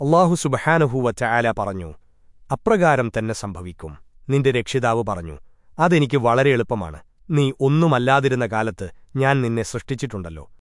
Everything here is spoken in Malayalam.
അള്ളാഹു സുബഹാനുഹൂവച്ച ആല പറഞ്ഞു അപ്രകാരം തന്നെ സംഭവിക്കും. നിന്റെ രക്ഷിതാവ് പറഞ്ഞു അതെനിക്ക് വളരെ എളുപ്പമാണ്. നീ ഒന്നുമല്ലാതിരുന്ന കാലത്ത് ഞാൻ നിന്നെ സൃഷ്ടിച്ചിട്ടുണ്ടല്ലോ.